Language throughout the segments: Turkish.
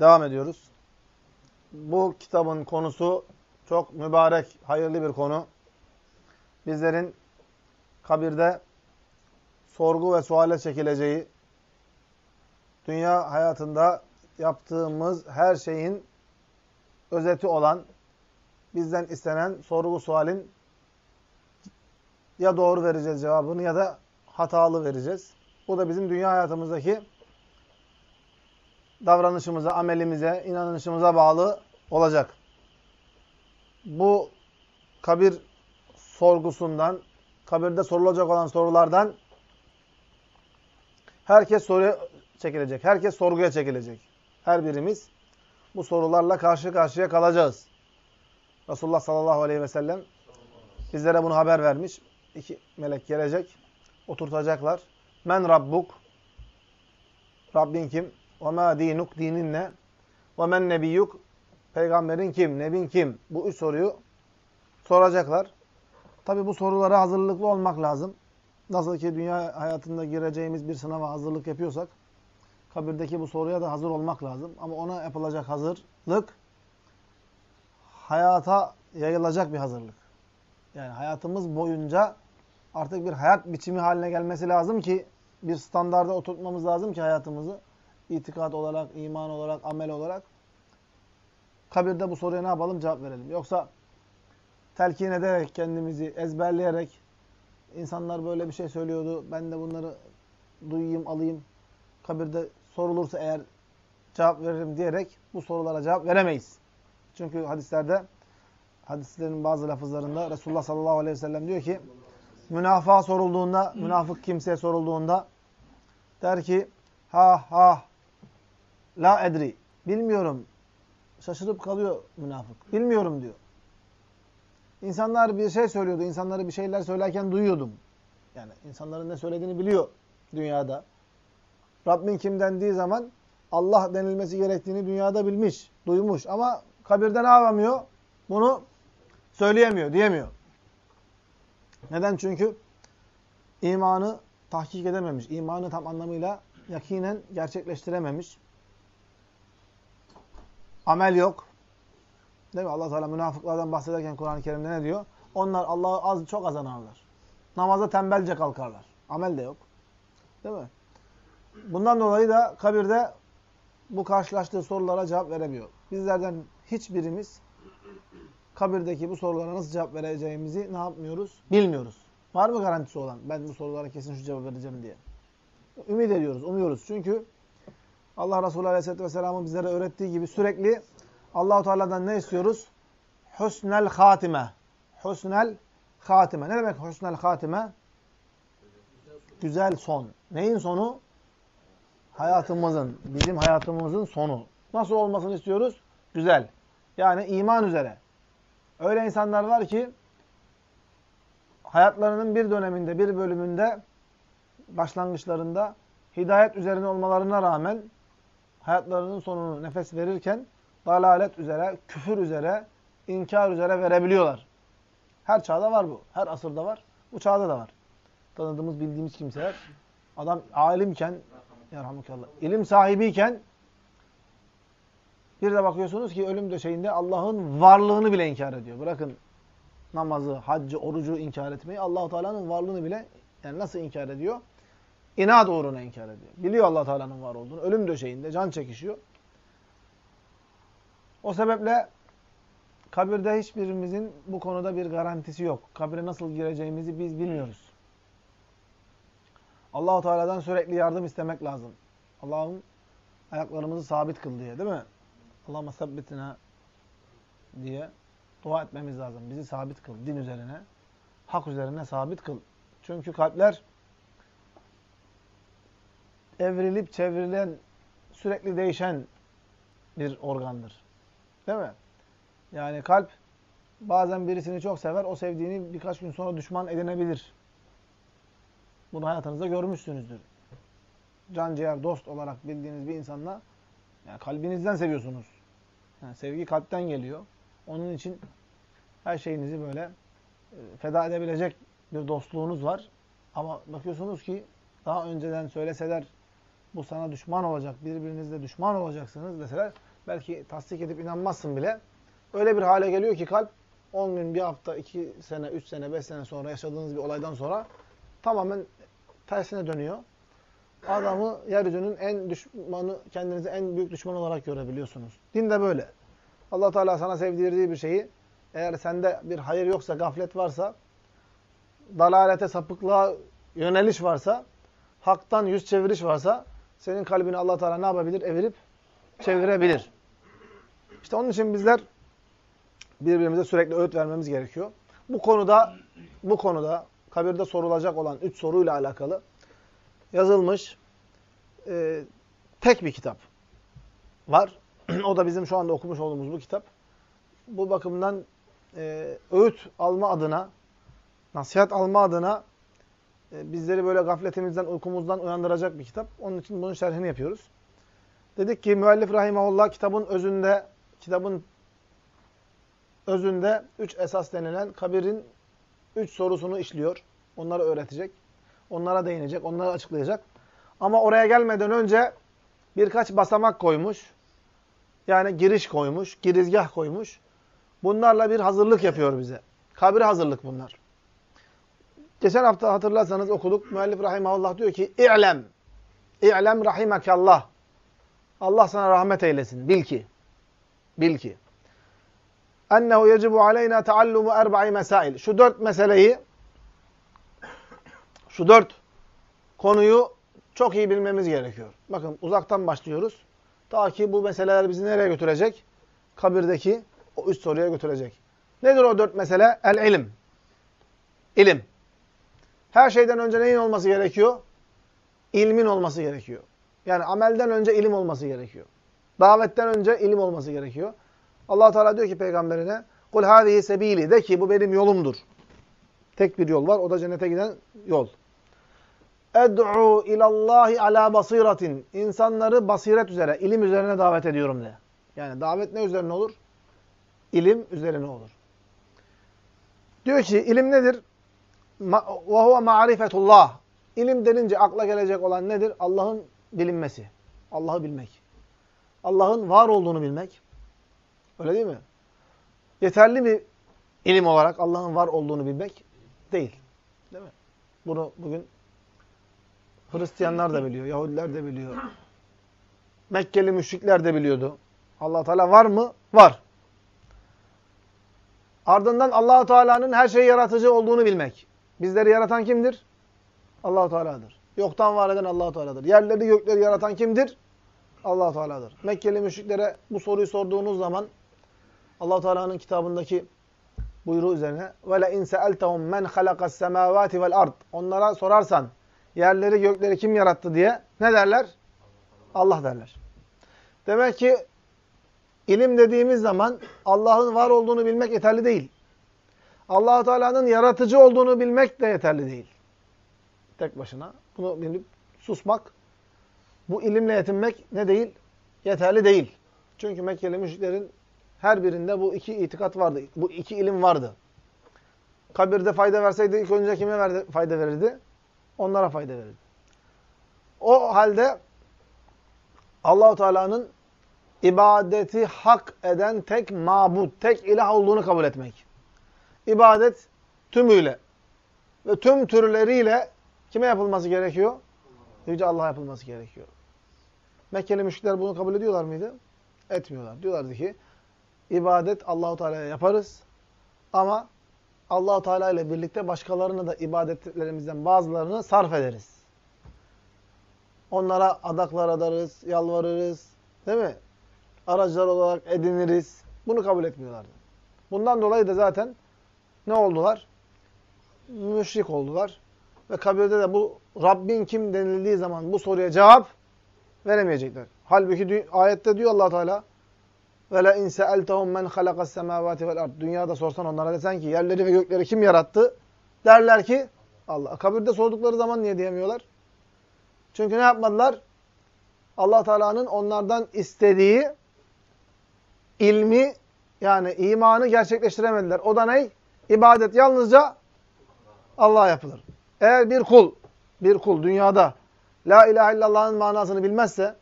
Devam ediyoruz. Bu kitabın konusu çok mübarek, hayırlı bir konu. Bizlerin kabirde sorgu ve suale çekileceği, dünya hayatında yaptığımız her şeyin özeti olan, bizden istenen sorgu sualin ya doğru vereceğiz cevabını ya da hatalı vereceğiz. Bu da bizim dünya hayatımızdaki davranışımıza, amelimize, inanışımıza bağlı olacak. Bu kabir sorgusundan, kabirde sorulacak olan sorulardan herkes soruya çekilecek. Herkes sorguya çekilecek. Her birimiz bu sorularla karşı karşıya kalacağız. Resulullah sallallahu aleyhi ve sellem bizlere bunu haber vermiş. İki melek gelecek, oturtacaklar. Men Rabbuk? Rabbin kim? Ve ma dinuk? Dinin ne? Ve men nebiyyuk? Peygamberin kim? Nebin kim? Bu üç soruyu soracaklar. Tabi bu sorulara hazırlıklı olmak lazım. Nasıl ki dünya hayatında gireceğimiz bir sınava hazırlık yapıyorsak, kabirdeki bu soruya da hazır olmak lazım. Ama ona yapılacak hazırlık, hayata yayılacak bir hazırlık. Yani hayatımız boyunca artık bir hayat biçimi haline gelmesi lazım ki, bir standarda oturtmamız lazım ki hayatımızı, itikat olarak, iman olarak, amel olarak, kabirde bu soruya ne yapalım? Cevap verelim. Yoksa telkin ederek, kendimizi ezberleyerek, insanlar böyle bir şey söylüyordu, ben de bunları duyayım, alayım, kabirde sorulursa eğer cevap veririm diyerek bu sorulara cevap veremeyiz. Çünkü hadislerde, hadislerin bazı lafızlarında Resulullah sallallahu aleyhi ve sellem diyor ki, münafığa sorulduğunda, münafık kimseye sorulduğunda der ki, ha ha, la edri, bilmiyorum, şaşırıp kalıyor münafık, bilmiyorum diyor. İnsanlar bir şey söylüyordu. İnsanları bir şeyler söylerken duyuyordum. Yani insanların ne söylediğini biliyor dünyada. Rabbin kim dendiği zaman Allah denilmesi gerektiğini dünyada bilmiş, duymuş. Ama kabirde ne yapamıyor? Bunu söyleyemiyor, diyemiyor. Neden? Çünkü imanı tahkik edememiş. İmanı tam anlamıyla yakinen gerçekleştirememiş. Amel yok. Değil mi? Allah Teala münafıklardan bahsederken Kur'an-ı Kerim'de ne diyor? Onlar Allah'ı az çok az anarlar. Namaza tembelce kalkarlar. Amel de yok. Değil mi? Bundan dolayı da kabirde bu karşılaştığı sorulara cevap veremiyor. Bizlerden hiçbirimiz kabirdeki bu sorulara nasıl cevap vereceğimizi ne yapmıyoruz? Bilmiyoruz. Var mı garantisi olan? Ben bu sorulara kesin şu cevap vereceğim diye. Ümit ediyoruz, umuyoruz. Çünkü Allah Resulü Aleyhisselatü Vesselam'ın bizlere öğrettiği gibi sürekli Allahu Teala'dan ne istiyoruz? Husnel hatime. Husnel hatime. Ne demek husnel hatime? Güzel son. Neyin sonu? Hayatımızın, bizim hayatımızın sonu. Nasıl olmasını istiyoruz? Güzel. Yani iman üzere. Öyle insanlar var ki hayatlarının bir döneminde, bir bölümünde başlangıçlarında hidayet üzerine olmalarına rağmen hayatlarının sonunu nefes verirken dalalet üzere, küfür üzere, inkar üzere verebiliyorlar. Her çağda var bu. Her asırda var. Bu çağda da var. Tanıdığımız, bildiğimiz kimseler. Adam alimken, yarhamukallah, ilim sahibiyken bir de bakıyorsunuz ki ölüm döşeğinde Allah'ın varlığını bile inkar ediyor. Bırakın namazı, haccı, orucu inkar etmeyi. Allahu Teala'nın varlığını bile yani nasıl inkar ediyor? İnat uğruna inkar ediyor. Biliyor Allah Teala'nın var olduğunu. Ölüm döşeğinde can çekişiyor. O sebeple kabirde hiçbirimizin bu konuda bir garantisi yok. Kabire nasıl gireceğimizi biz bilmiyoruz. Allahu Teala'dan sürekli yardım istemek lazım. Allah'ın ayaklarımızı sabit kıl diye, değil mi? Allah'ıma sabbitina diye dua etmemiz lazım. Bizi sabit kıl din üzerine, hak üzerine sabit kıl. Çünkü kalpler evrilip çevrilen, sürekli değişen bir organdır. Değil mi? Yani kalp bazen birisini çok sever, o sevdiğini birkaç gün sonra düşman edinebilir. Bunu hayatınızda görmüşsünüzdür. Can ciğer, dost olarak bildiğiniz bir insanla yani kalbinizden seviyorsunuz. Yani sevgi kalpten geliyor. Onun için her şeyinizi böyle e, feda edebilecek bir dostluğunuz var. Ama bakıyorsunuz ki daha önceden söyleseler bu sana düşman olacak, birbirinizle düşman olacaksınız deseler belki tasdik edip inanmazsın bile. Öyle bir hale geliyor ki kalp 10 gün, bir hafta, 2 sene, 3 sene, 5 sene sonra yaşadığınız bir olaydan sonra tamamen tersine dönüyor. Adamı yeryüzünün en düşmanı, kendinizi en büyük düşman olarak görebiliyorsunuz. Din de böyle. allah Teala sana sevdirdiği bir şeyi eğer sende bir hayır yoksa, gaflet varsa, dalalete, sapıklığa yöneliş varsa, haktan yüz çeviriş varsa, senin kalbini allah Teala ne yapabilir? Evirip çevirebilir. İşte onun için bizler birbirimize sürekli öğüt vermemiz gerekiyor. Bu konuda bu konuda kabirde sorulacak olan üç soruyla alakalı yazılmış e, tek bir kitap var. o da bizim şu anda okumuş olduğumuz bu kitap. Bu bakımdan e, öğüt alma adına, nasihat alma adına bizleri böyle gafletimizden, uykumuzdan uyandıracak bir kitap. Onun için bunun şerhini yapıyoruz. Dedik ki müellif rahimahullah kitabın özünde, kitabın özünde üç esas denilen kabirin üç sorusunu işliyor. Onları öğretecek. Onlara değinecek, onları açıklayacak. Ama oraya gelmeden önce birkaç basamak koymuş. Yani giriş koymuş, girizgah koymuş. Bunlarla bir hazırlık yapıyor bize. Kabir hazırlık bunlar. Geçen hafta hatırlarsanız okuduk. Müellif rahimahullah diyor ki İ'lem. İ'lem rahimekallah. Allah sana rahmet eylesin. Bil ki. Bil ki. Ennehu yecibu aleyna taallumu erba'i mesail. Şu dört meseleyi şu dört konuyu çok iyi bilmemiz gerekiyor. Bakın uzaktan başlıyoruz. Ta ki bu meseleler bizi nereye götürecek? Kabirdeki o üst soruya götürecek. Nedir o dört mesele? El ilim. İlim. Her şeyden önce neyin olması gerekiyor? İlmin olması gerekiyor. Yani amelden önce ilim olması gerekiyor. Davetten önce ilim olması gerekiyor. allah Teala diyor ki peygamberine Kul hâzihi sebîli. De ki bu benim yolumdur. Tek bir yol var. O da cennete giden yol. Ed'u ilallahi ala basiratin. İnsanları basiret üzere, ilim üzerine davet ediyorum de. Yani davet ne üzerine olur? İlim üzerine olur. Diyor ki ilim nedir? Ve huve ma'rifetullah. İlim denince akla gelecek olan nedir? Allah'ın bilinmesi. Allah'ı bilmek. Allah'ın var olduğunu bilmek. Öyle değil mi? Yeterli mi ilim olarak Allah'ın var olduğunu bilmek? Değil. Değil mi? Bunu bugün Hristiyanlar da biliyor, Yahudiler de biliyor. Mekkeli müşrikler de biliyordu. allah Teala var mı? Var. Ardından allah Teala'nın her şeyi yaratıcı olduğunu bilmek. Bizleri yaratan kimdir? Allahu Teala'dır. Yoktan var eden Allahu Teala'dır. Yerleri gökleri yaratan kimdir? Allahu Teala'dır. Mekkeli müşriklere bu soruyu sorduğunuz zaman Allah Teala'nın kitabındaki buyruğu üzerine ve la in sa'altahum men halakas semavati vel ard. Onlara sorarsan yerleri gökleri kim yarattı diye ne derler? Allah derler. Demek ki ilim dediğimiz zaman Allah'ın var olduğunu bilmek yeterli değil allah Teala'nın yaratıcı olduğunu bilmek de yeterli değil. Tek başına. Bunu bilip susmak, bu ilimle yetinmek ne değil? Yeterli değil. Çünkü Mekkeli müşriklerin her birinde bu iki itikat vardı. Bu iki ilim vardı. Kabirde fayda verseydi ilk önce kime verdi, fayda verirdi? Onlara fayda verirdi. O halde Allahu Teala'nın ibadeti hak eden tek mabut, tek ilah olduğunu kabul etmek. İbadet tümüyle ve tüm türleriyle kime yapılması gerekiyor? Yüce Allah'a yapılması gerekiyor. Mekkeli müşrikler bunu kabul ediyorlar mıydı? Etmiyorlar. Diyorlardı ki ibadet Allahu Teala'ya yaparız ama Allahu Teala ile birlikte başkalarına da ibadetlerimizden bazılarını sarf ederiz. Onlara adaklar adarız, yalvarırız. Değil mi? Aracılar olarak ediniriz. Bunu kabul etmiyorlardı. Bundan dolayı da zaten ne oldular? Müşrik oldular. Ve kabirde de bu Rabbin kim denildiği zaman bu soruya cevap veremeyecekler. Halbuki ayette diyor allah Teala ve la in sa'altahum men halakas semavati. Dünyada sorsan onlara desen ki yerleri ve gökleri kim yarattı? Derler ki Allah. Kabirde sordukları zaman niye diyemiyorlar? Çünkü ne yapmadılar? Allah Teala'nın onlardan istediği ilmi yani imanı gerçekleştiremediler. O da ne? İbadet yalnızca Allah'a yapılır. Eğer bir kul, bir kul dünyada La ilahe illallah'ın manasını bilmezse,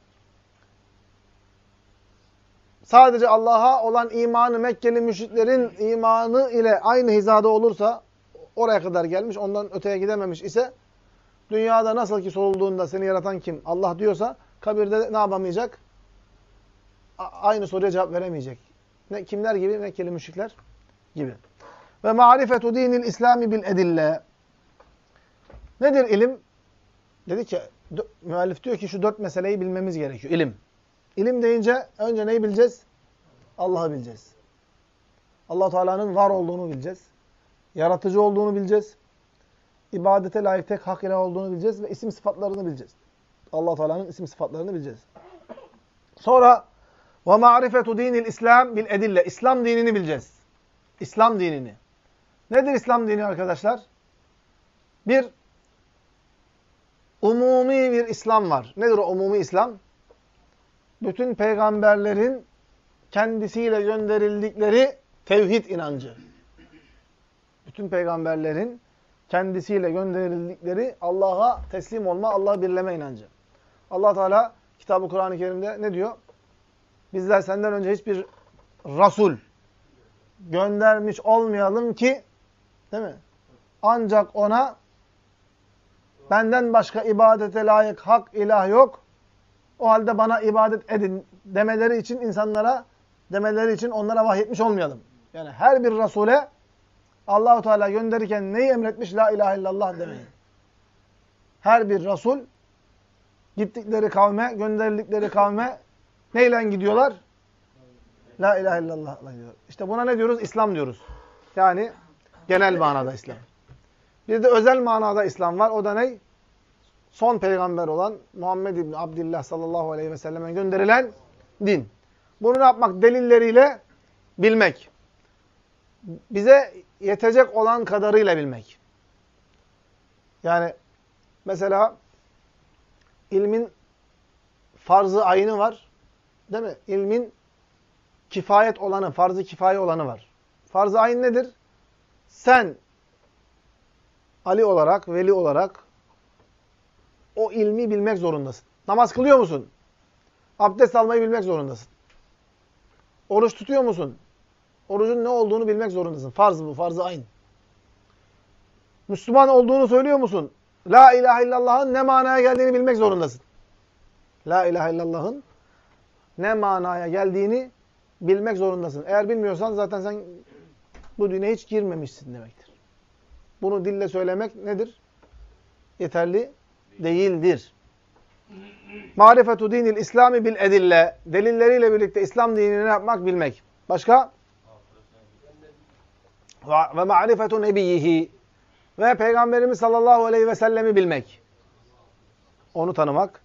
sadece Allah'a olan imanı Mekkeli müşriklerin imanı ile aynı hizada olursa, oraya kadar gelmiş, ondan öteye gidememiş ise, dünyada nasıl ki sorulduğunda seni yaratan kim? Allah diyorsa, kabirde ne yapamayacak? A aynı soruya cevap veremeyecek. Ne, kimler gibi? Mekkeli müşrikler gibi. Ve marifetu dinil İslami bil edille. Nedir ilim? Dedi ki, müellif diyor ki şu dört meseleyi bilmemiz gerekiyor. İlim. İlim deyince önce neyi bileceğiz? Allah'ı bileceğiz. allah Teala'nın var olduğunu bileceğiz. Yaratıcı olduğunu bileceğiz. İbadete layık tek hak ilah olduğunu bileceğiz ve isim sıfatlarını bileceğiz. allah Teala'nın isim sıfatlarını bileceğiz. Sonra ve marifetu dinil İslam bil edille. İslam dinini bileceğiz. İslam dinini. Nedir İslam dini arkadaşlar? Bir umumi bir İslam var. Nedir o umumi İslam? Bütün peygamberlerin kendisiyle gönderildikleri tevhid inancı. Bütün peygamberlerin kendisiyle gönderildikleri Allah'a teslim olma, Allah'ı birleme inancı. Allah Teala kitabı Kur'an-ı Kerim'de ne diyor? Bizler senden önce hiçbir Rasul göndermiş olmayalım ki değil mi? Ancak ona benden başka ibadete layık hak ilah yok. O halde bana ibadet edin demeleri için insanlara demeleri için onlara vahyetmiş olmayalım. Yani her bir Rasule Allahu Teala gönderirken neyi emretmiş? La ilahe illallah demeyin. Her bir Rasul gittikleri kavme, gönderildikleri kavme neyle gidiyorlar? La ilahe gidiyor. İşte buna ne diyoruz? İslam diyoruz. Yani genel manada İslam. Bir de özel manada İslam var. O da ne? Son peygamber olan Muhammed İbni Abdillah sallallahu aleyhi ve selleme gönderilen din. Bunu ne yapmak? Delilleriyle bilmek. Bize yetecek olan kadarıyla bilmek. Yani mesela ilmin farzı ayını var. Değil mi? İlmin kifayet olanı, farzı kifaye olanı var. Farz-ı ayın nedir? Sen Ali olarak, veli olarak o ilmi bilmek zorundasın. Namaz kılıyor musun? Abdest almayı bilmek zorundasın. Oruç tutuyor musun? Orucun ne olduğunu bilmek zorundasın. Farz bu, farz-ı ayın. Müslüman olduğunu söylüyor musun? La ilahe illallah'ın ne manaya geldiğini bilmek zorundasın. La ilahe illallah'ın ne manaya geldiğini bilmek zorundasın. Eğer bilmiyorsan zaten sen bu dine hiç girmemişsin demektir. Bunu dille söylemek nedir? Yeterli değildir. Marifetu dinil İslami bil edille. Delilleriyle birlikte İslam dinini yapmak, bilmek. Başka? Ve marifetu nebiyyihi. Ve Peygamberimiz sallallahu aleyhi ve sellemi bilmek. Onu tanımak.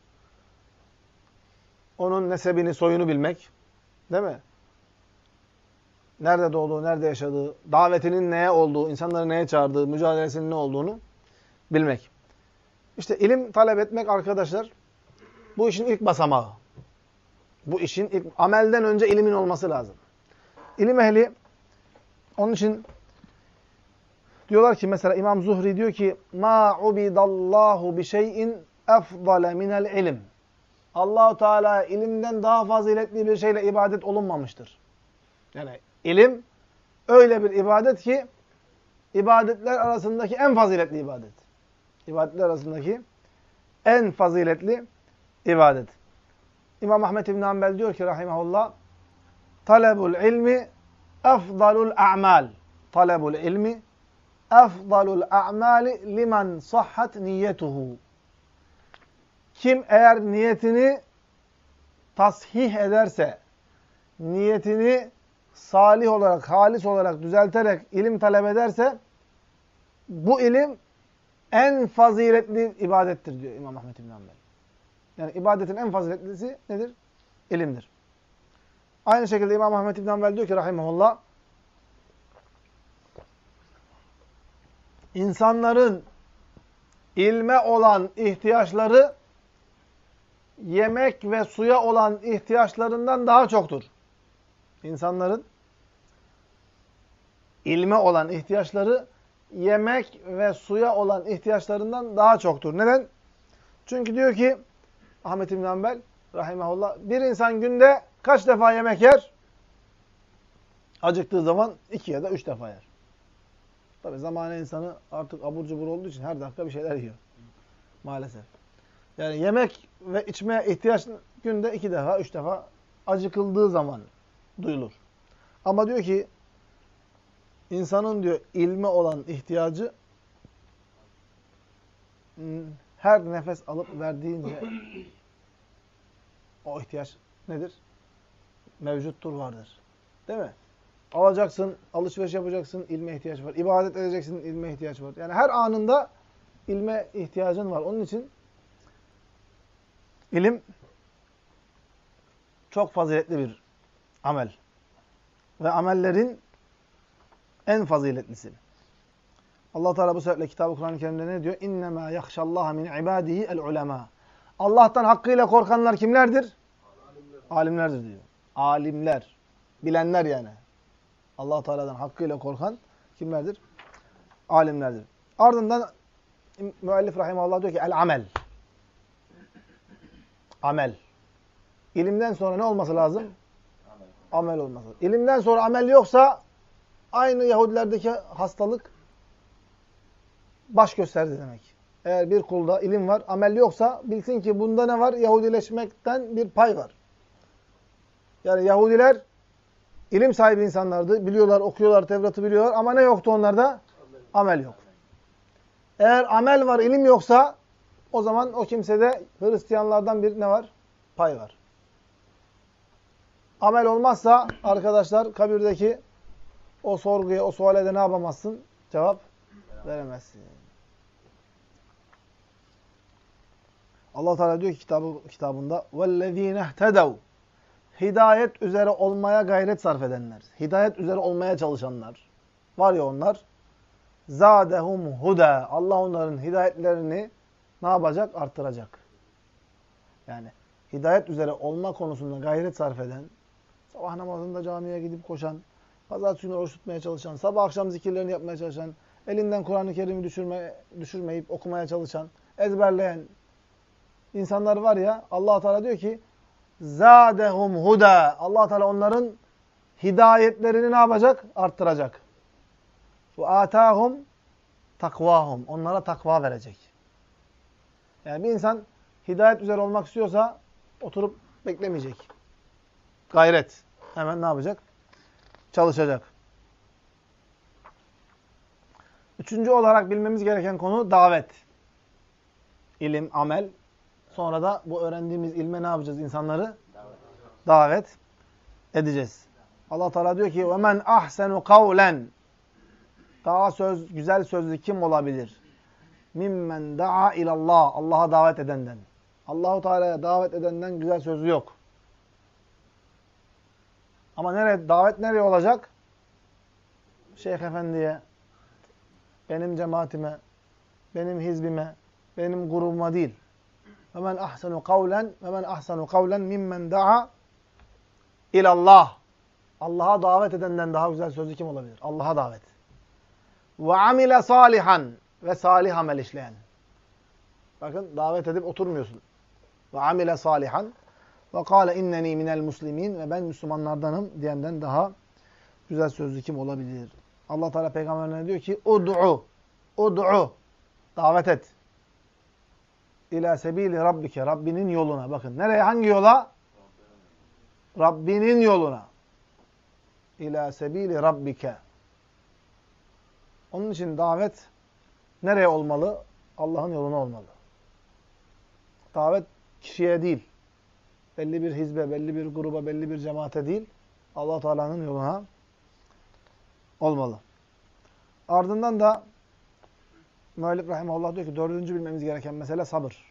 Onun nesebini, soyunu bilmek. Değil mi? Nerede doğduğu, nerede yaşadığı, davetinin neye olduğu, insanları neye çağırdığı, mücadelesinin ne olduğunu bilmek. İşte ilim talep etmek arkadaşlar, bu işin ilk basamağı. Bu işin ilk, amelden önce ilimin olması lazım. İlim ehli, onun için diyorlar ki mesela İmam Zuhri diyor ki ma ubidallahu bi şey'in efdale minel ilim. Allahu Teala ilimden daha faziletli bir şeyle ibadet olunmamıştır. Yani İlim öyle bir ibadet ki ibadetler arasındaki en faziletli ibadet. İbadetler arasındaki en faziletli ibadet. İmam Ahmed İbn Hanbel diyor ki rahimahullah talebul ilmi efdalul a'mal. Talebul ilmi efdalul a'mali limen sahhat niyetuhu. Kim eğer niyetini tasih ederse, niyetini salih olarak, halis olarak düzelterek ilim talep ederse bu ilim en faziletli ibadettir diyor İmam Ahmet İbn Hanbel. Yani ibadetin en faziletlisi nedir? İlimdir. Aynı şekilde İmam Ahmet İbn Hanbel diyor ki rahimahullah insanların ilme olan ihtiyaçları yemek ve suya olan ihtiyaçlarından daha çoktur. İnsanların ilme olan ihtiyaçları yemek ve suya olan ihtiyaçlarından daha çoktur. Neden? Çünkü diyor ki Ahmet İbn Hanbel rahimahullah bir insan günde kaç defa yemek yer? Acıktığı zaman iki ya da üç defa yer. Tabi zamane insanı artık abur cubur olduğu için her dakika bir şeyler yiyor. Maalesef. Yani yemek ve içmeye ihtiyaç günde iki defa, üç defa acıkıldığı zaman duyulur. Ama diyor ki insanın diyor ilme olan ihtiyacı her nefes alıp verdiğince o ihtiyaç nedir? Mevcuttur, vardır. Değil mi? Alacaksın, alışveriş yapacaksın, ilme ihtiyaç var. İbadet edeceksin, ilme ihtiyaç var. Yani her anında ilme ihtiyacın var. Onun için ilim çok faziletli bir amel. Ve amellerin en faziletlisi. Allah Teala bu sebeple kitabı Kur'an-ı Kerim'de ne diyor? İnnemâ yahşallaha min ibâdihi el ulema. Allah'tan hakkıyla korkanlar kimlerdir? Alimler. Alimlerdir diyor. Alimler. Bilenler yani. Allah Teala'dan hakkıyla korkan kimlerdir? Alimlerdir. Ardından müellif rahimahullah diyor ki el amel. Amel. İlimden sonra ne olması lazım? Amel, olması. İlimden sonra amel yoksa aynı Yahudilerdeki hastalık baş gösterdi demek. Eğer bir kulda ilim var, amel yoksa bilsin ki bunda ne var? Yahudileşmekten bir pay var. Yani Yahudiler ilim sahibi insanlardı. Biliyorlar, okuyorlar, Tevrat'ı biliyorlar ama ne yoktu onlarda? Amel yok. Eğer amel var, ilim yoksa o zaman o kimsede Hristiyanlardan bir ne var? Pay var amel olmazsa arkadaşlar kabirdeki o sorguya, o suale de ne yapamazsın? Cevap veremezsin. Allah Teala diyor ki kitabı kitabında "Vellezîne ihtedev" Hidayet üzere olmaya gayret sarf edenler, hidayet üzere olmaya çalışanlar var ya onlar. Zadehum huda. Allah onların hidayetlerini ne yapacak? Arttıracak. Yani hidayet üzere olma konusunda gayret sarf eden, sabah namazında camiye gidip koşan, pazartesi günü oruç tutmaya çalışan, sabah akşam zikirlerini yapmaya çalışan, elinden Kur'an-ı Kerim'i düşürme, düşürmeyip okumaya çalışan, ezberleyen insanlar var ya, allah Teala diyor ki, zadehum huda. allah Teala onların hidayetlerini ne yapacak? Arttıracak. Ve atahum takvahum. Onlara takva verecek. Yani bir insan hidayet üzere olmak istiyorsa oturup beklemeyecek. Gayret. Hemen ne yapacak? Çalışacak. Üçüncü olarak bilmemiz gereken konu davet. İlim, amel. Sonra da bu öğrendiğimiz ilme ne yapacağız insanları? Davet, edeceğiz. Allah Teala diyor ki: "Ve ahsenu kavlen." Daha söz, güzel sözlü kim olabilir? Mimmen da'a ilallah. Allah'a davet edenden. Allahu Teala'ya davet edenden güzel sözlü yok. Ama nereye davet nereye olacak? Şeyh Efendi'ye, benim cemaatime, benim hizbime, benim grubuma değil. Ahsenu kavlen ve men ahsenu kavlen mimmen da'a ilallah. Allah'a davet edenden daha güzel sözlü kim olabilir? Allah'a davet. Ve amile salihan ve salih amel işleyen. Bakın davet edip oturmuyorsun. Ve amile salihan ve kâle inneni minel muslimin ve ben Müslümanlardanım diyenden daha güzel sözlü kim olabilir? Allah Teala peygamberine diyor ki ud'u ud'u davet et. İlâ sebîli rabbike Rabbinin yoluna. Bakın nereye hangi yola? Rabbinin yoluna. İlâ sebîli rabbike. Onun için davet nereye olmalı? Allah'ın yoluna olmalı. Davet kişiye değil, belli bir hizbe, belli bir gruba, belli bir cemaate değil, allah Teala'nın yoluna olmalı. Ardından da Müellif Rahimahullah diyor ki dördüncü bilmemiz gereken mesele sabır.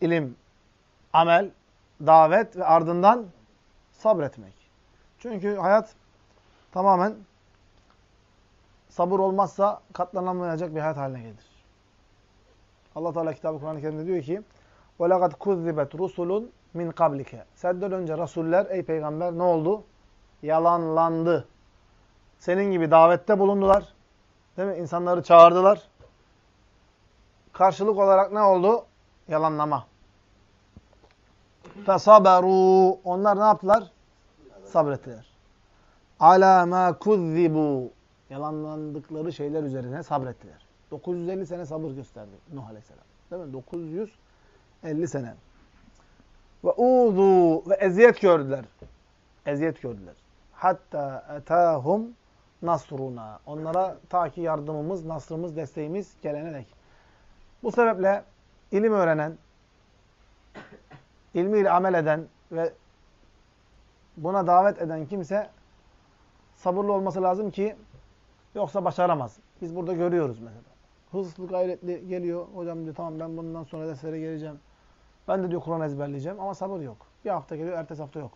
İlim, amel, davet ve ardından sabretmek. Çünkü hayat tamamen sabır olmazsa katlanamayacak bir hayat haline gelir. Allah Teala kitabı Kur'an-ı Kerim'de diyor ki: وَلَقَدْ كُذِّبَتْ رُسُلٌ min kablike. Senden önce rasuller ey peygamber ne oldu? Yalanlandı. Senin gibi davette bulundular. Değil mi? İnsanları çağırdılar. karşılık olarak ne oldu? Yalanlama. Fesaberu. Onlar ne yaptılar? Sabrettiler. Ala ma kuzzibu. Yalanlandıkları şeyler üzerine sabrettiler. 950 sene sabır gösterdi Nuh Aleyhisselam. Değil mi? 950 sene. Ve uzu ve eziyet gördüler. Eziyet gördüler. Hatta etahum nasruna. Onlara ta ki yardımımız, nasrımız, desteğimiz gelene dek. Bu sebeple ilim öğrenen, ilmiyle amel eden ve buna davet eden kimse sabırlı olması lazım ki yoksa başaramaz. Biz burada görüyoruz mesela. Hızlı gayretli geliyor. Hocam diyor tamam ben bundan sonra derslere geleceğim. Ben de diyor Kur'an ezberleyeceğim ama sabır yok. Bir hafta geliyor, ertesi hafta yok.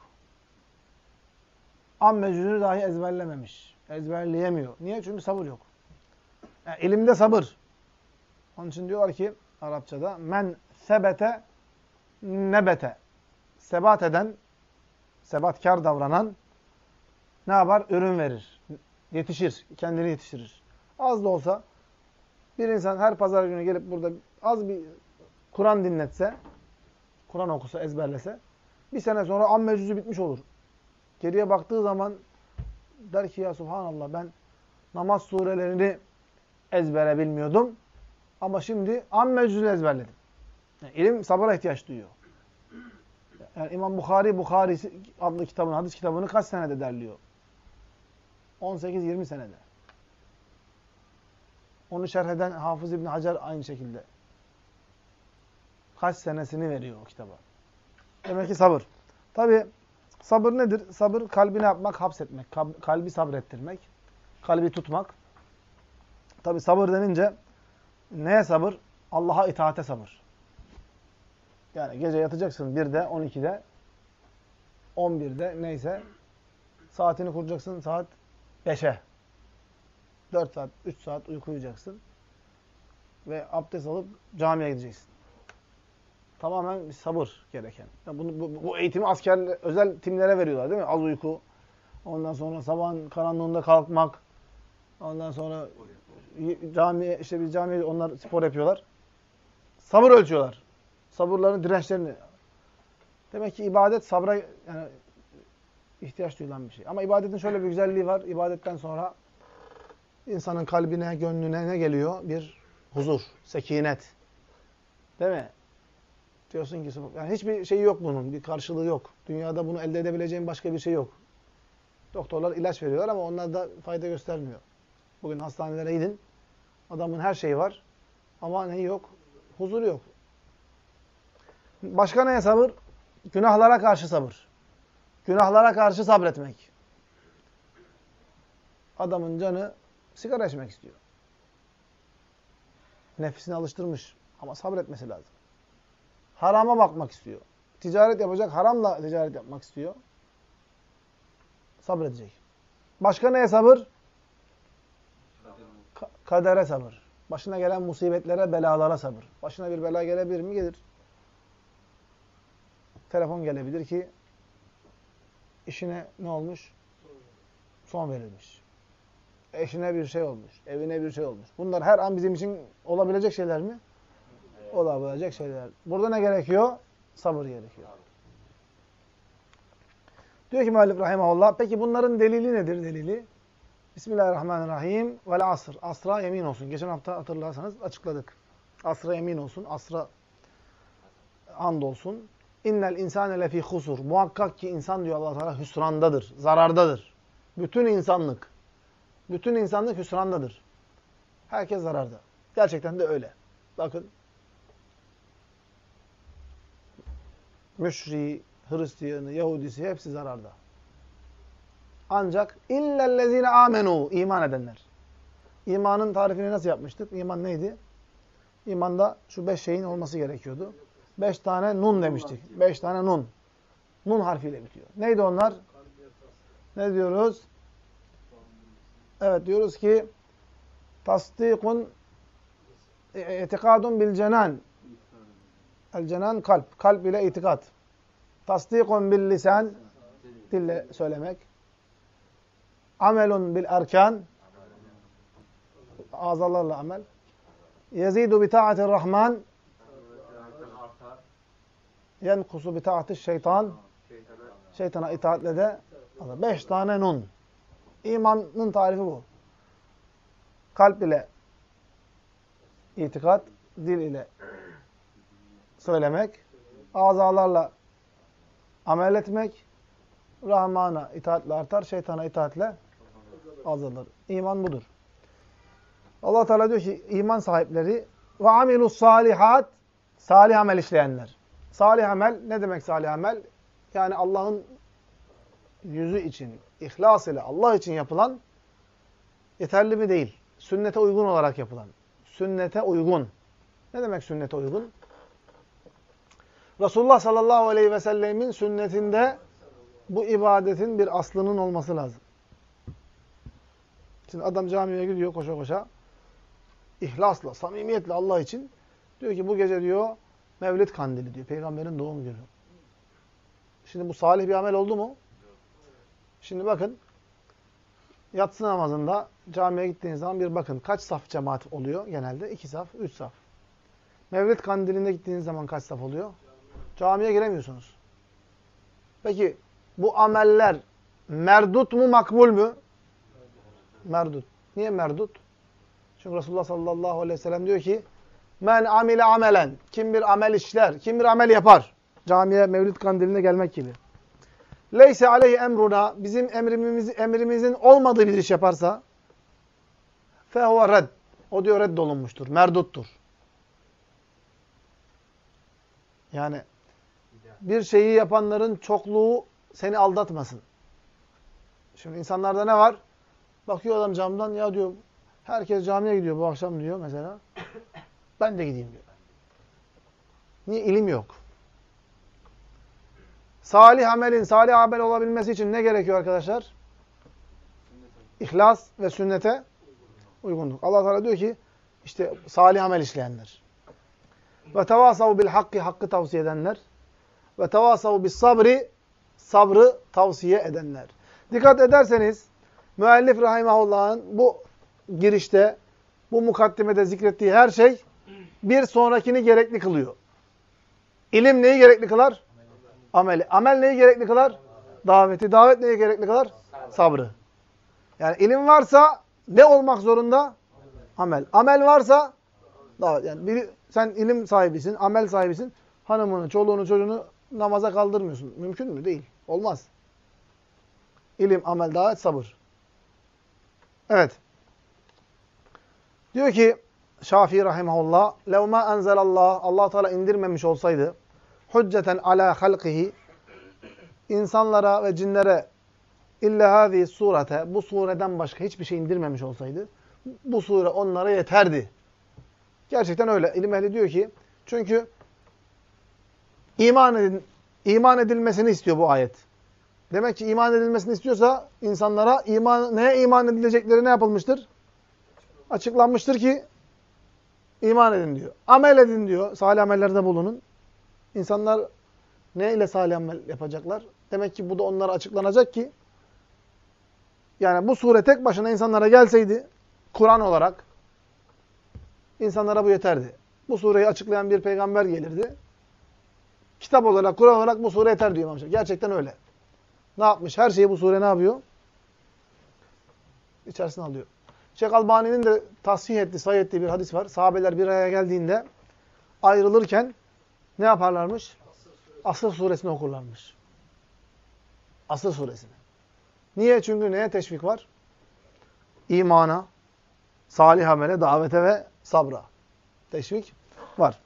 Amme cüzünü dahi ezberlememiş. Ezberleyemiyor. Niye? Çünkü sabır yok. Yani ilimde sabır. Onun için diyorlar ki Arapçada men sebete nebete. Sebat eden, sebatkar davranan ne yapar? Ürün verir. Yetişir. Kendini yetiştirir. Az da olsa bir insan her pazar günü gelip burada az bir Kur'an dinletse, Kur'an okusa, ezberlese, bir sene sonra amme cüzü bitmiş olur. Geriye baktığı zaman der ki ya subhanallah ben namaz surelerini ezbere bilmiyordum. Ama şimdi amme cüzünü ezberledim. Yani ilim sabıra ihtiyaç duyuyor. Yani İmam Bukhari, Bukhari adlı kitabını, hadis kitabını kaç senede derliyor? 18-20 senede. Onu şerh eden Hafız İbni Hacer aynı şekilde. Kaç senesini veriyor o kitaba. Demek ki sabır. Tabi sabır nedir? Sabır kalbine yapmak, hapsetmek. Kalbi sabrettirmek. Kalbi tutmak. Tabi sabır denince neye sabır? Allah'a itaate sabır. Yani gece yatacaksın 1'de, 12'de, 11'de neyse saatini kuracaksın saat 5'e. 4 saat, 3 saat uyku uyuyacaksın. Ve abdest alıp camiye gideceksin. Tamamen bir sabır gereken. Yani bunu, bu, bu eğitimi asker özel timlere veriyorlar değil mi? Az uyku. Ondan sonra sabahın karanlığında kalkmak. Ondan sonra camiye, işte bir camiye onlar spor yapıyorlar. Sabır ölçüyorlar. Sabırların dirençlerini. Demek ki ibadet sabra yani ihtiyaç duyulan bir şey. Ama ibadetin şöyle bir güzelliği var. İbadetten sonra insanın kalbine, gönlüne ne geliyor? Bir huzur, sekinet. Değil mi? Diyorsun ki yani hiçbir şey yok bunun, bir karşılığı yok. Dünyada bunu elde edebileceğin başka bir şey yok. Doktorlar ilaç veriyorlar ama onlar da fayda göstermiyor. Bugün hastanelere gidin. Adamın her şeyi var. Ama ne yok? Huzur yok. Başka neye sabır? Günahlara karşı sabır. Günahlara karşı sabretmek. Adamın canı sigara içmek istiyor. Nefsini alıştırmış. Ama sabretmesi lazım. Harama bakmak istiyor. Ticaret yapacak, haramla ticaret yapmak istiyor. Sabredecek. Başka neye sabır? Ka kadere sabır. Başına gelen musibetlere, belalara sabır. Başına bir bela gelebilir mi? Gelir. Telefon gelebilir ki işine ne olmuş? Son verilmiş. Eşine bir şey olmuş. Evine bir şey olmuş. Bunlar her an bizim için olabilecek şeyler mi? Olabilecek şeyler. Burada ne gerekiyor? Sabır gerekiyor. Diyor ki müellif rahimahullah. Peki bunların delili nedir delili? Bismillahirrahmanirrahim. Vel asr. Asra yemin olsun. Geçen hafta hatırlarsanız açıkladık. Asra yemin olsun. Asra and olsun. İnnel insane lefi husur. Muhakkak ki insan diyor Allah Teala hüsrandadır, zarardadır. Bütün insanlık. Bütün insanlık hüsrandadır. Herkes zararda. Gerçekten de öyle. Bakın. Müşri, Hristiyanı, Yahudisi hepsi zararda. Ancak illellezine amenu iman edenler. İmanın tarifini nasıl yapmıştık? İman neydi? İmanda şu beş şeyin olması gerekiyordu. Beş tane nun demiştik. Beş tane nun. Nun harfiyle bitiyor. Neydi onlar? Ne diyoruz? Evet diyoruz ki tasdikun itikadun bil cenan. El cenan kalp. Kalp ile itikat. Tasdikun bil lisan. Dille söylemek. Amelun bil erkan. Azalarla amel. Yezidu bi rahman yenkusu bi ta'atir şeytan. Şeytana itaatle de. Beş tane nun. İmanın tarifi bu. Kalp ile itikat, dil ile söylemek, azalarla amel etmek, Rahman'a itaatle artar, şeytana itaatle azalır. İman budur. Allah Teala diyor ki iman sahipleri ve amilus salihat salih amel işleyenler. Salih amel ne demek salih amel? Yani Allah'ın yüzü için, ihlas ile Allah için yapılan yeterli mi değil? Sünnete uygun olarak yapılan. Sünnete uygun. Ne demek sünnete uygun? Resulullah sallallahu aleyhi ve sellemin sünnetinde bu ibadetin bir aslının olması lazım. Şimdi adam camiye gidiyor koşa koşa. İhlasla, samimiyetle Allah için. Diyor ki bu gece diyor Mevlid kandili diyor. Peygamberin doğum günü. Şimdi bu salih bir amel oldu mu? Şimdi bakın. Yatsı namazında camiye gittiğiniz zaman bir bakın. Kaç saf cemaat oluyor genelde? İki saf, üç saf. Mevlid kandilinde gittiğiniz zaman kaç saf oluyor? Camiye giremiyorsunuz. Peki bu ameller merdut mu makbul mü? Merdut. Niye merdut? Çünkü Resulullah sallallahu aleyhi ve sellem diyor ki Men amile amelen. Kim bir amel işler, kim bir amel yapar. Camiye mevlid kandiline gelmek gibi. Leyse aleyhi emruna. Bizim emrimiz, emrimizin olmadığı bir iş yaparsa fehuve red. O diyor reddolunmuştur. Merduttur. Yani bir şeyi yapanların çokluğu seni aldatmasın. Şimdi insanlarda ne var? Bakıyor adam camdan ya diyor herkes camiye gidiyor bu akşam diyor mesela. Ben de gideyim diyor. Niye? ilim yok. Salih amelin, salih amel olabilmesi için ne gerekiyor arkadaşlar? İhlas ve sünnete uygunluk. Allah Teala diyor ki işte salih amel işleyenler. Ve tevasav bil hakki hakkı tavsiye edenler. Ve tevasav bis sabri sabrı tavsiye edenler. Dikkat ederseniz müellif rahimahullah'ın bu girişte bu mukaddimede zikrettiği her şey bir sonrakini gerekli kılıyor. İlim neyi gerekli kılar? Ameli. Amel neyi gerekli kılar? Daveti. Davet neyi gerekli kılar? Sabrı. Yani ilim varsa ne olmak zorunda? Amel. Amel varsa davet. Yani biri, sen ilim sahibisin, amel sahibisin. Hanımını, çoluğunu, çocuğunu namaza kaldırmıyorsun. Mümkün mü? Değil. Olmaz. İlim, amel, davet, sabır. Evet. Diyor ki Şafii rahimahullah, "Lev ma enzelallah Allah Teala indirmemiş olsaydı hücceten ala halqihi insanlara ve cinlere illa hadi surete bu sureden başka hiçbir şey indirmemiş olsaydı bu sure onlara yeterdi." Gerçekten öyle. İlim ehli diyor ki çünkü iman edin iman edilmesini istiyor bu ayet. Demek ki iman edilmesini istiyorsa insanlara iman neye iman edilecekleri ne yapılmıştır? Açıklanmıştır ki iman edin diyor. Amel edin diyor. Salih amellerde bulunun. İnsanlar ne ile salih amel yapacaklar? Demek ki bu da onlara açıklanacak ki yani bu sure tek başına insanlara gelseydi Kur'an olarak insanlara bu yeterdi. Bu sureyi açıklayan bir peygamber gelirdi. Kitap olarak, Kur'an olarak bu sure yeter diyor İmam. Gerçekten öyle. Ne yapmış? Her şeyi bu sure ne yapıyor? İçerisine alıyor. Şeyh Albani'nin de tasih ettiği, sayı ettiği bir hadis var. Sahabeler bir araya geldiğinde ayrılırken ne yaparlarmış? Asır suresini okurlarmış. Asır suresini. Niye? Çünkü neye teşvik var? İmana, salih amele, davete ve sabra. Teşvik var.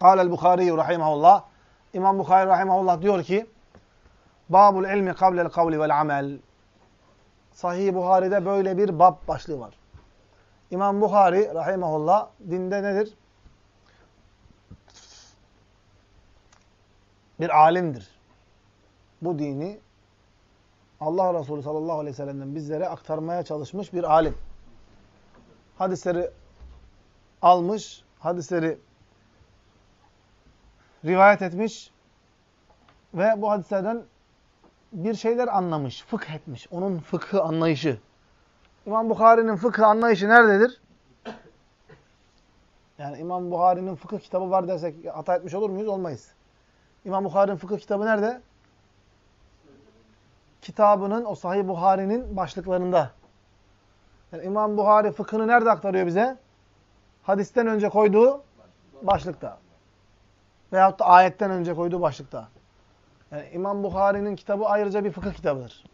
Kâlel Bukhari rahimahullah. İmam Bukhari rahimahullah diyor ki Babul ilmi kablel kavli vel amel. Sahih Buhari'de böyle bir bab başlığı var. İmam Buhari rahimahullah dinde nedir? Bir alimdir. Bu dini Allah Resulü sallallahu aleyhi ve sellem'den bizlere aktarmaya çalışmış bir alim. Hadisleri almış, hadisleri rivayet etmiş ve bu hadislerden bir şeyler anlamış, fıkh etmiş. Onun fıkhı anlayışı. İmam Bukhari'nin fıkhı anlayışı nerededir? Yani İmam Buhari'nin fıkıh kitabı var dersek hata etmiş olur muyuz? Olmayız. İmam Buhari'nin fıkıh kitabı nerede? Kitabının, o Sahih Buhari'nin başlıklarında. Yani İmam Buhari fıkhını nerede aktarıyor bize? Hadisten önce koyduğu başlıkta. Veyahut da ayetten önce koyduğu başlıkta. Yani İmam Buhari'nin kitabı ayrıca bir fıkıh kitabıdır.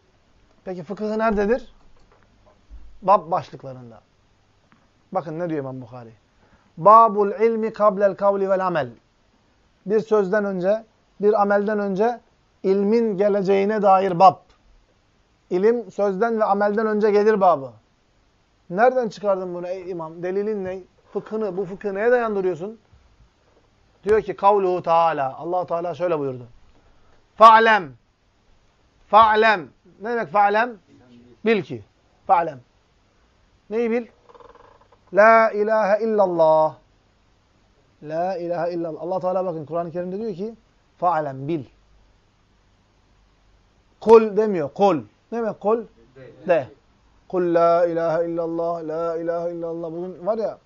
Peki fıkıhı nerededir? Bab başlıklarında. Bakın ne diyor İmam Bukhari. Babul ilmi kablel kavli vel amel. Bir sözden önce, bir amelden önce ilmin geleceğine dair bab. İlim sözden ve amelden önce gelir babı. Nereden çıkardın bunu ey imam? Delilin ne? Fıkhını, bu fıkhı neye dayandırıyorsun? Diyor ki kavluhu Teala. allah Teala şöyle buyurdu. Fa'lem. Fa'lem. Ne demek fa'lem? Bil ki. Fa'lem. Neyi bil? La ilahe illallah. La ilahe illallah. Allah Teala bakın Kur'an-ı Kerim'de diyor ki fa'lem bil. Kul demiyor. Kul. Ne demek kul? De. Kul la ilahe illallah. La ilahe illallah. Bugün var ya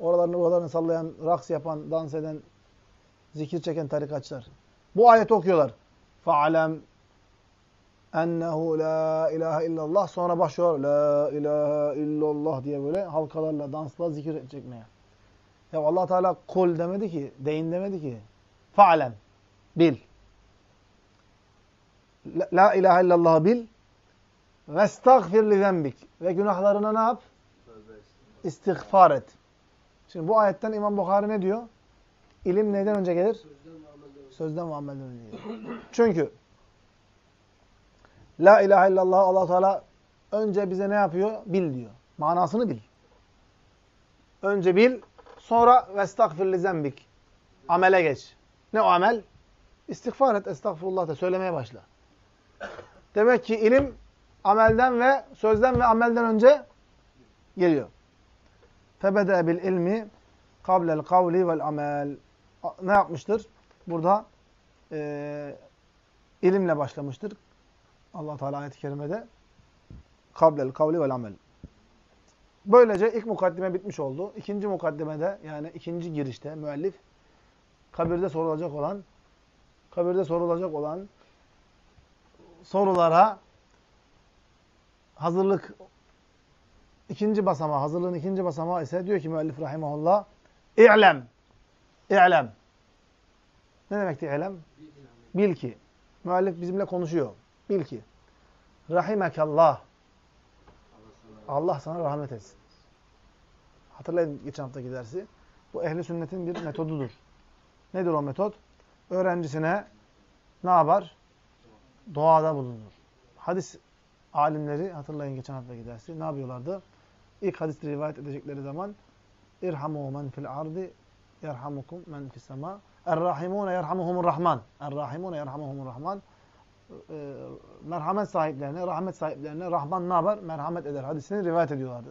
oralarını oralarını sallayan, raks yapan, dans eden, zikir çeken tarikatçılar. Bu ayeti okuyorlar. Fa'lem ennehu la ilahe illallah. Sonra başlıyor la ilahe illallah diye böyle halkalarla, dansla zikir çekmeye. Ya Allah Teala kul demedi ki, deyin demedi ki. Fa'lem. Bil. La, la ilahe illallah bil. Vestagfir li zenbik. Ve günahlarına ne yap? İstiğfar et. Şimdi bu ayetten İmam Bukhari ne diyor? İlim neyden önce gelir? Sözden ve amelden önce gelir. Çünkü La ilahe illallah allah Teala önce bize ne yapıyor? Bil diyor. Manasını bil. Önce bil, sonra vestagfir li zenbik. Amele geç. Ne o amel? İstiğfar et, estağfurullah da söylemeye başla. Demek ki ilim amelden ve sözden ve amelden önce geliyor. Febede bil ilmi kablel kavli vel amel. Ne yapmıştır? Burada e, ilimle başlamıştır. Allah Teala ayet-i kerimede kablel kavli vel amel. Böylece ilk mukaddime bitmiş oldu. İkinci mukaddimede yani ikinci girişte müellif kabirde sorulacak olan kabirde sorulacak olan sorulara hazırlık ikinci basamağı, hazırlığın ikinci basamağı ise diyor ki müellif rahimahullah İ'lem. İ'lem. Ne demekti i'lem? Bil ki. Müellif bizimle konuşuyor. Bil ki. Rahimekallah. Allah sana rahmet etsin. Hatırlayın geçen haftaki dersi. Bu ehli sünnetin bir metodudur. Nedir o metod? Öğrencisine ne yapar? Doğada bulunur. Hadis alimleri, hatırlayın geçen haftaki dersi, ne yapıyorlardı? İlk hadis rivayet edecekleri zaman İrhamu men fil ardi yerhamukum men fis sema. Er-rahimune yerhamuhumur rahman. Er-rahimune yerhamuhumur rahman. E, merhamet sahiplerine, rahmet sahiplerine Rahman ne yapar? Merhamet eder. Hadisini rivayet ediyorlardı.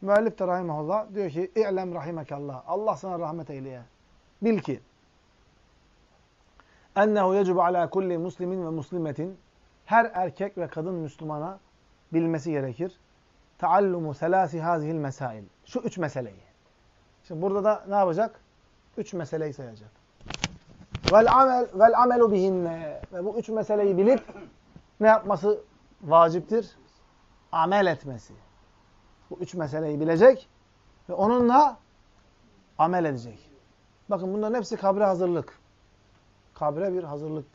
Müellif de rahimahullah diyor ki İ'lem rahimekallah. Allah sana rahmet eyleye. Bil ki ennehu yecibu ala kulli muslimin ve muslimetin her erkek ve kadın Müslümana bilmesi gerekir. Taallumu selasi hazihil mesail. Şu üç meseleyi. Şimdi burada da ne yapacak? Üç meseleyi sayacak. Vel amel vel amelu bihinne. Ve bu üç meseleyi bilip ne yapması vaciptir? Amel etmesi. Bu üç meseleyi bilecek ve onunla amel edecek. Bakın bunların hepsi kabre hazırlık. Kabre bir hazırlık.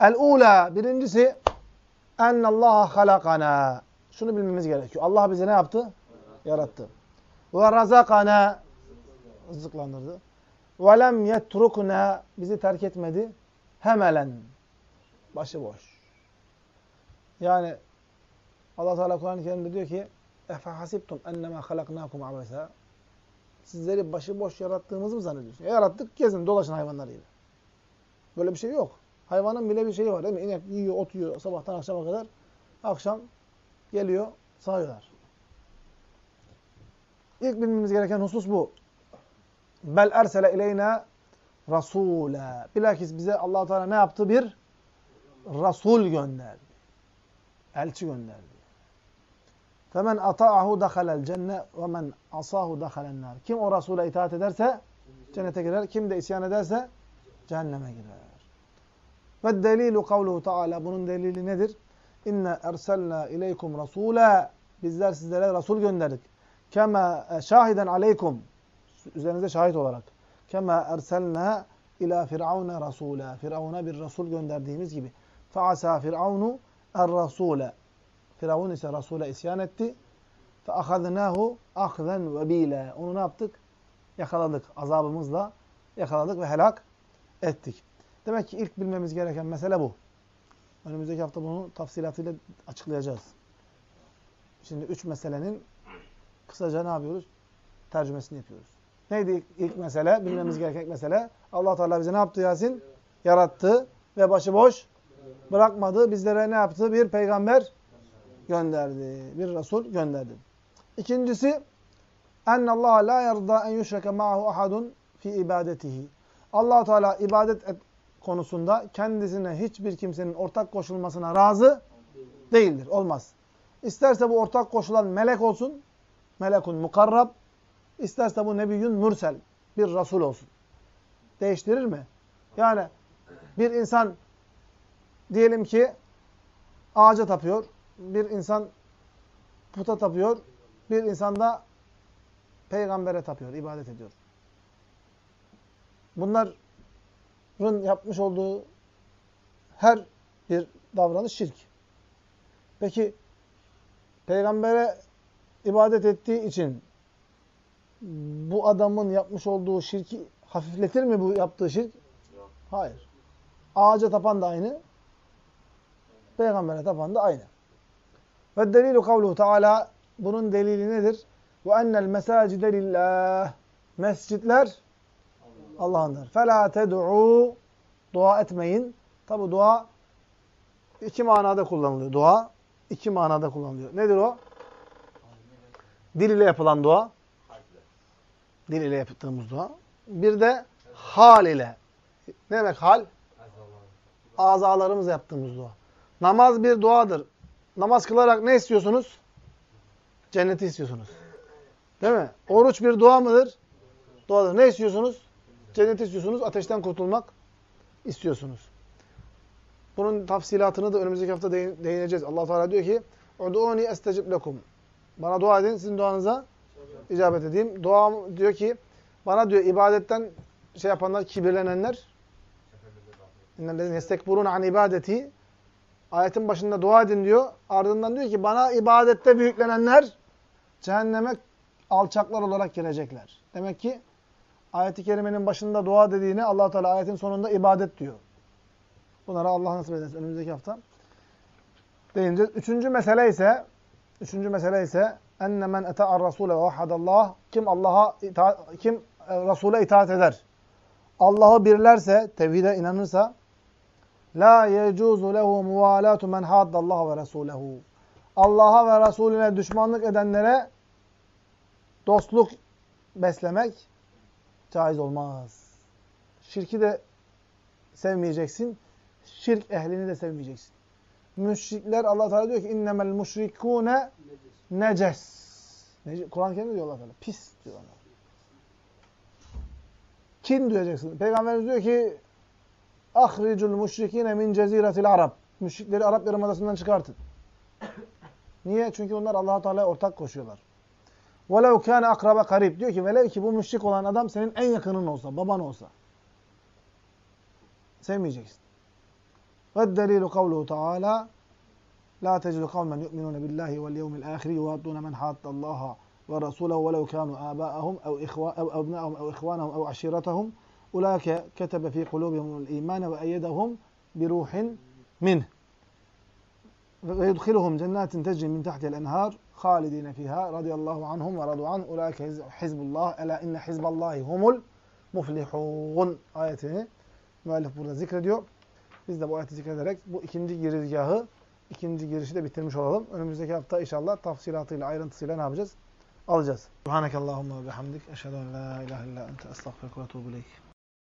El-ula birincisi ennallaha halakana. Şunu bilmemiz gerekiyor. Allah bizi ne yaptı? Yarattı. Ve razakana rızıklandırdı. Lem yetrukna bizi terk etmedi. Hemelen başıboş. Yani Allah Teala Kur'an-ı Kerim'de diyor ki hasibtum ennema halaknakum abesa Sizleri başıboş yarattığımızı mı zannediyorsun? Ya yarattık gezin dolaşın hayvanlarıyla. Böyle bir şey yok. Hayvanın bile bir şeyi var değil mi? İnek yiyor, ot yiyor sabahtan akşama kadar. Akşam geliyor, sağıyorlar. İlk bilmemiz gereken husus bu. Bel ersele ileyna rasûlâ. Bilakis bize allah Teala ne yaptı? Bir Rasul gönderdi. Elçi gönderdi. Femen ata'ahu dakhalel cenne ve men asahu dakhalen nar. Kim o Resul'e itaat ederse cennete girer. Kim de isyan ederse cehenneme girer. Ve delilu kavluhu taala. Bunun delili nedir? İnne erselna ileykum rasula. Bizler sizlere Resul gönderdik. Kema şahiden aleykum üzerinize şahit olarak. Kema erselna ila firavuna rasula. Firavuna bir rasul gönderdiğimiz gibi. Faasa firavunu er rasule. Firavun ise rasule isyan etti. Fe ahzen ve bile. Onu ne yaptık? Yakaladık. Azabımızla yakaladık ve helak ettik. Demek ki ilk bilmemiz gereken mesele bu. Önümüzdeki hafta bunu tafsilatıyla açıklayacağız. Şimdi üç meselenin kısaca ne yapıyoruz? Tercümesini yapıyoruz. Neydi ilk, mesele? Bilmemiz gereken mesele. allah Teala bize ne yaptı Yasin? Yarattı ve başıboş bırakmadı. Bizlere ne yaptı? Bir peygamber gönderdi. Bir Resul gönderdi. İkincisi Allah la yarda en yushraka ma'ahu ahadun fi ibadetihi. Allah Teala ibadet et konusunda kendisine hiçbir kimsenin ortak koşulmasına razı değildir. Olmaz. İsterse bu ortak koşulan melek olsun, melekun mukarrab, isterse bu nebiyyün mürsel, bir Resul olsun. Değiştirir mi? Yani bir insan diyelim ki ağaca tapıyor, bir insan puta tapıyor, bir insan da peygambere tapıyor, ibadet ediyor. Bunların yapmış olduğu her bir davranış şirk. Peki peygambere ibadet ettiği için bu adamın yapmış olduğu şirki hafifletir mi bu yaptığı şirk? Yok. Hayır. Ağaca tapan da aynı, peygambere tapan da aynı. Ve delilu kavluhu Teala bunun delili nedir? Ve ennel mesacide lillah. Mescitler Allah'ındır. Fela ted'u dua etmeyin. Tabi dua iki manada kullanılıyor. Dua iki manada kullanılıyor. Nedir o? Dil ile yapılan dua. Dil ile yaptığımız dua. Bir de hal ile. Ne demek hal? Azalarımızla yaptığımız dua. Namaz bir duadır. Namaz kılarak ne istiyorsunuz? Cenneti istiyorsunuz. Değil mi? Oruç bir dua mıdır? Duadır. Ne istiyorsunuz? Cenneti istiyorsunuz. Ateşten kurtulmak istiyorsunuz. Bunun tafsilatını da önümüzdeki hafta değineceğiz. Allah Teala diyor ki: "Udûni estecib lekum." Bana dua edin, sizin duanıza icabet edeyim. Dua diyor ki, bana diyor ibadetten şey yapanlar, kibirlenenler İnnellezîne yestekburûne an ibadeti Ayetin başında dua edin diyor. Ardından diyor ki bana ibadette büyüklenenler cehenneme alçaklar olarak girecekler. Demek ki ayeti kerimenin başında dua dediğine allah Teala ayetin sonunda ibadet diyor. Bunlara Allah nasip ederse önümüzdeki hafta değineceğiz. Üçüncü mesele ise üçüncü mesele ise enne men eta'ar rasule ve vahhadallah kim Allah'a kim e, Resul'e itaat eder. Allah'ı birlerse, tevhide inanırsa La yecuzu lehu muvalatu men haddallaha ve resuluhu. Allah'a ve Resulüne düşmanlık edenlere dostluk beslemek caiz olmaz. Şirki de sevmeyeceksin. Şirk ehlini de sevmeyeceksin. Müşrikler Allah Teala diyor ki innemel müşrikune neces. Kur'an-ı Kerim'de diyor Allah Teala. Pis diyor Allah. Kim diyeceksin? Peygamberimiz diyor ki Ahricul müşrikine min ceziretil Arab. Müşrikleri Arap Yarımadası'ndan çıkartın. Niye? Çünkü onlar allah Teala'ya ortak koşuyorlar. وَلَوْ كَانَ akraba karib. Diyor ki velev ki bu müşrik olan adam senin en yakının olsa, baban olsa. Sevmeyeceksin. وَالدَّلِيلُ قَوْلُهُ تَعَالَى La tecidu kavmen yu'minune billahi vel yevmil ahiri yuvaddune men haddallaha ve rasulehu velev kânu âbâ'ahum ev ebnâhum ev ihvânahum ev aşiretahum ulâke ketebe fî kulûbihumul îmâne ve eyyedahum bi ruhin minh. Ve yudkhiluhum cennetin tecri min tahtiha'l enhâr halidîne fîhâ radiyallahu anhum ve radu an ulâke hizbullah elâ inne hizballahi humul muflihûn ayetini müellif burada zikrediyor. Biz de bu ayeti zikrederek bu ikinci girizgahı ikinci girişi de bitirmiş olalım. Önümüzdeki hafta inşallah tafsilatıyla, ayrıntısıyla ne yapacağız? Alacağız. Subhanakallahumma ve bihamdik. Eşhedü en la ilahe illa ente estağfirullah ve etûbü.